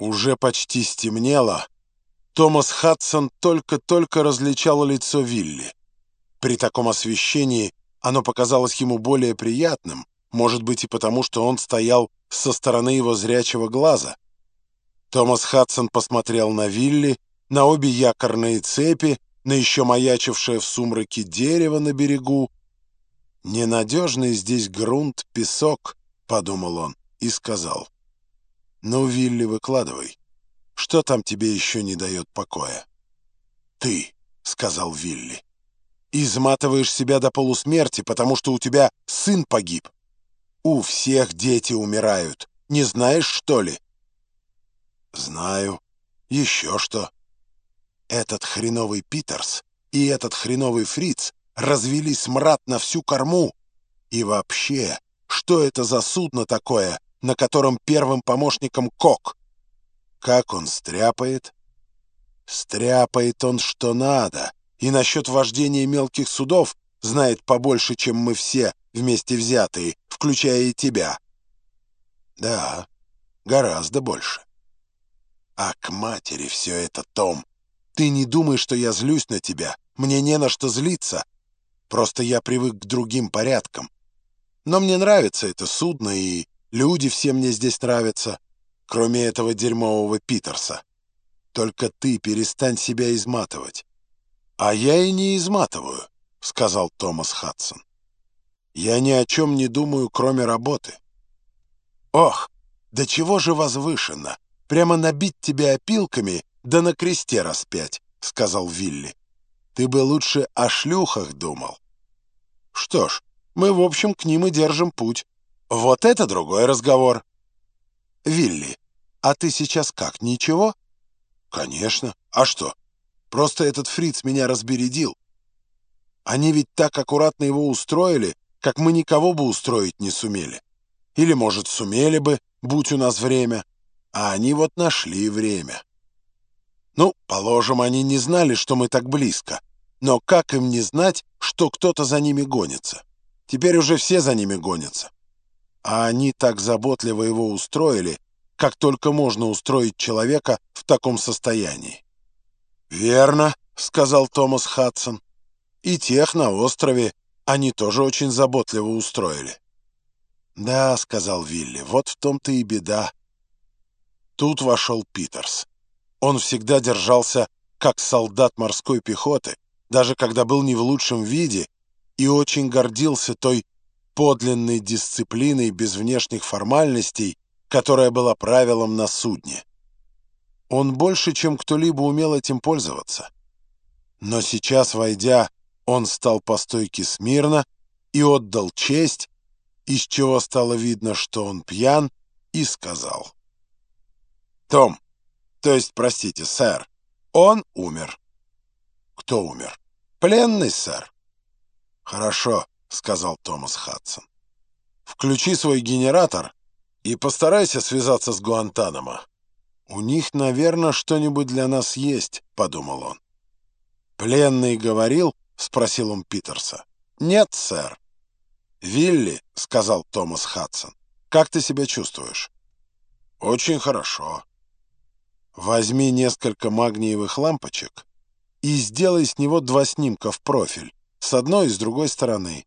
Уже почти стемнело. Томас Хадсон только-только различал лицо Вилли. При таком освещении оно показалось ему более приятным, может быть и потому, что он стоял со стороны его зрячего глаза. Томас Хадсон посмотрел на Вилли, на обе якорные цепи, на еще маячившее в сумраке дерево на берегу. «Ненадежный здесь грунт, песок», — подумал он и сказал. «Ну, Вилли, выкладывай. Что там тебе еще не дает покоя?» «Ты», — сказал Вилли. «Изматываешь себя до полусмерти, потому что у тебя сын погиб. У всех дети умирают. Не знаешь, что ли?» «Знаю. Еще что?» Этот хреновый Питерс и этот хреновый Фриц развели смрад на всю корму. И вообще, что это за судно такое, на котором первым помощником Кок? Как он стряпает? Стряпает он что надо, и насчет вождения мелких судов знает побольше, чем мы все вместе взятые, включая и тебя. Да, гораздо больше. А к матери все это, Том. Ты не думай, что я злюсь на тебя. Мне не на что злиться. Просто я привык к другим порядкам. Но мне нравится это судно, и люди все мне здесь нравятся, кроме этого дерьмового Питерса. Только ты перестань себя изматывать. А я и не изматываю, — сказал Томас Хадсон. Я ни о чем не думаю, кроме работы. Ох, да чего же возвышенно! Прямо набить тебя опилками да на кресте распять, — сказал Вилли. Ты бы лучше о шлюхах думал. Что ж, мы, в общем, к ним и держим путь. Вот это другой разговор. Вилли, а ты сейчас как, ничего? Конечно. А что? Просто этот фриц меня разбередил. Они ведь так аккуратно его устроили, как мы никого бы устроить не сумели. Или, может, сумели бы, будь у нас время. А они вот нашли время. Ну, положим, они не знали, что мы так близко. Но как им не знать, что кто-то за ними гонится? Теперь уже все за ними гонятся. А они так заботливо его устроили, как только можно устроить человека в таком состоянии. «Верно», — сказал Томас Хадсон. «И тех на острове они тоже очень заботливо устроили». «Да», — сказал Вилли, — «вот в том-то и беда». Тут вошел Питерс. Он всегда держался как солдат морской пехоты, даже когда был не в лучшем виде, и очень гордился той подлинной дисциплиной без внешних формальностей, которая была правилом на судне. Он больше, чем кто-либо умел этим пользоваться. Но сейчас, войдя, он стал по стойке смирно и отдал честь, из чего стало видно, что он пьян, и сказал. «Том, то есть, простите, сэр, он умер. Кто умер? Пленный, сэр. Хорошо, сказал Томас Хадсон. Включи свой генератор и постарайся связаться с Гуантанамо. У них, наверное, что-нибудь для нас есть, подумал он. Пленный говорил, спросил он Питерса. Нет, сэр. Вилли, сказал Томас Хадсон, как ты себя чувствуешь? Очень хорошо. Возьми несколько магниевых лампочек и сделай с него два снимка в профиль, с одной и с другой стороны.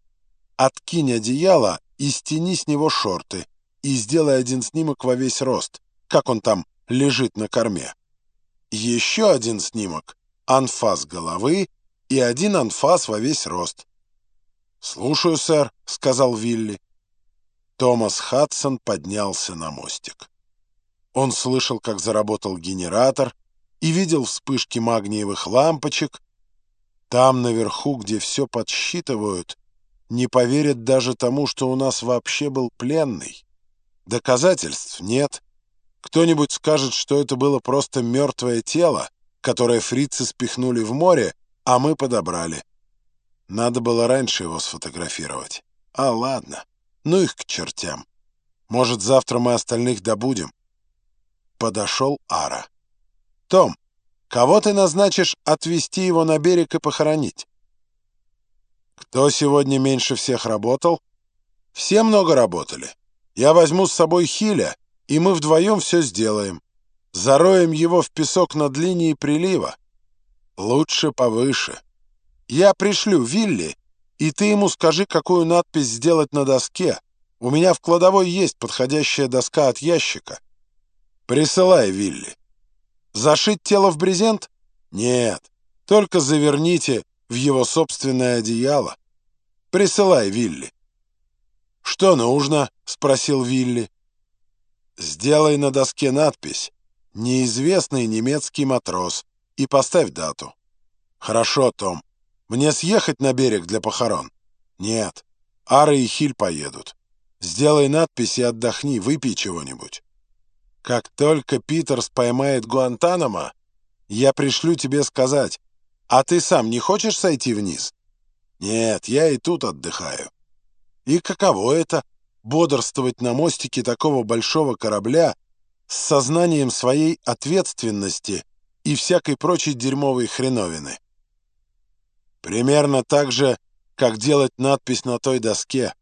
Откинь одеяло и стяни с него шорты, и сделай один снимок во весь рост, как он там лежит на корме. Еще один снимок — анфас головы и один анфас во весь рост. «Слушаю, сэр», — сказал Вилли. Томас Хадсон поднялся на мостик. Он слышал, как заработал генератор, и видел вспышки магниевых лампочек. Там, наверху, где все подсчитывают, не поверят даже тому, что у нас вообще был пленный. Доказательств нет. Кто-нибудь скажет, что это было просто мертвое тело, которое фрицы спихнули в море, а мы подобрали. Надо было раньше его сфотографировать. А ладно, ну их к чертям. Может, завтра мы остальных добудем подошел Ара. «Том, кого ты назначишь отвезти его на берег и похоронить?» «Кто сегодня меньше всех работал?» «Все много работали. Я возьму с собой Хиля, и мы вдвоем все сделаем. Зароем его в песок над линией прилива. Лучше повыше. Я пришлю Вилли, и ты ему скажи, какую надпись сделать на доске. У меня в кладовой есть подходящая доска от ящика. Присылай, Вилли. Зашить тело в брезент? Нет, только заверните в его собственное одеяло. Присылай, Вилли. «Что нужно?» — спросил Вилли. «Сделай на доске надпись «Неизвестный немецкий матрос» и поставь дату». «Хорошо, Том. Мне съехать на берег для похорон?» «Нет. Ара и Хиль поедут. Сделай надпись и отдохни, выпей чего-нибудь». «Как только Питерс поймает Гуантанамо, я пришлю тебе сказать, а ты сам не хочешь сойти вниз?» «Нет, я и тут отдыхаю». И каково это — бодрствовать на мостике такого большого корабля с сознанием своей ответственности и всякой прочей дерьмовой хреновины? Примерно так же, как делать надпись на той доске.